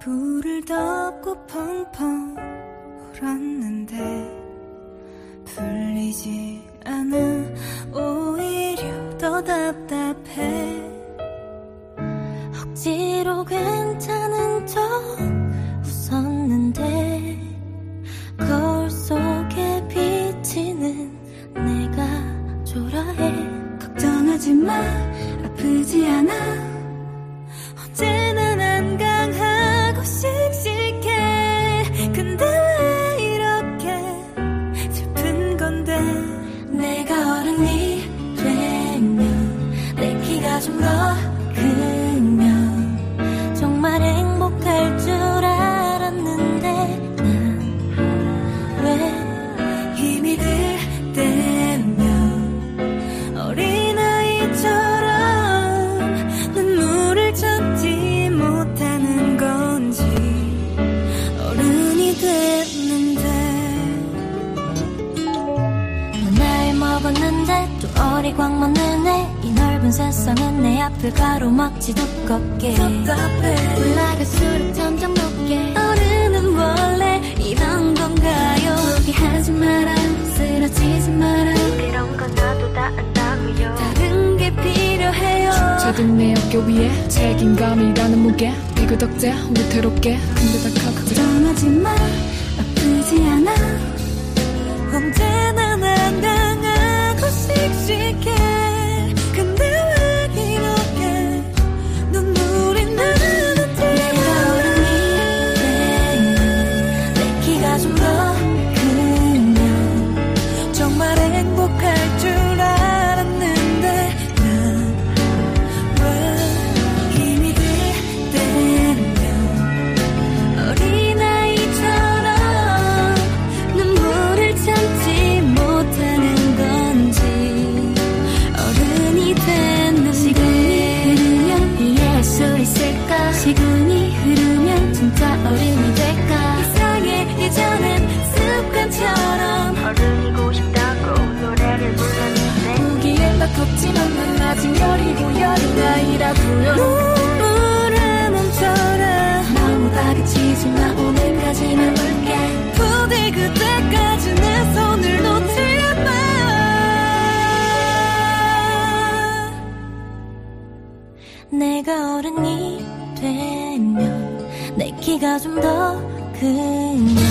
불을 덮고 펑펑 울었는데 풀리지 않아 오히려 더 답답해. 억지로 괜찮은 척 웃었는데 더 크면 정말 행복할 줄 알았는데 난 왜 힘이 들 때면 어린아이처럼 눈물을 참지 못하는 건지 어른이 됐는데 나이 먹었는데 또 어리광 먹는 애이 넓은 세상은 내 앞을 가로막지 두껍게. 답답해 올라갈수록 점점 높게. 어른은 원래 이런 건가요? 포기하지 마라 쓰러지지 마라. 그런 건 나도 다 안다고요. 다른 게 필요해요. 작은 내 어깨 위에 책임감이라는 무게. 비교덕제 위태롭게. 근데 다 걱정 걱정하지 마 아프지 않아. 언제 여리고 여린 아이라고요 눈물을 멈춰라 너무 다그치지 마. 오늘까지만 볼게 부디 그때까지 내 손을 놓지 마. 내가 어른이 되면 내 키가 좀더 정말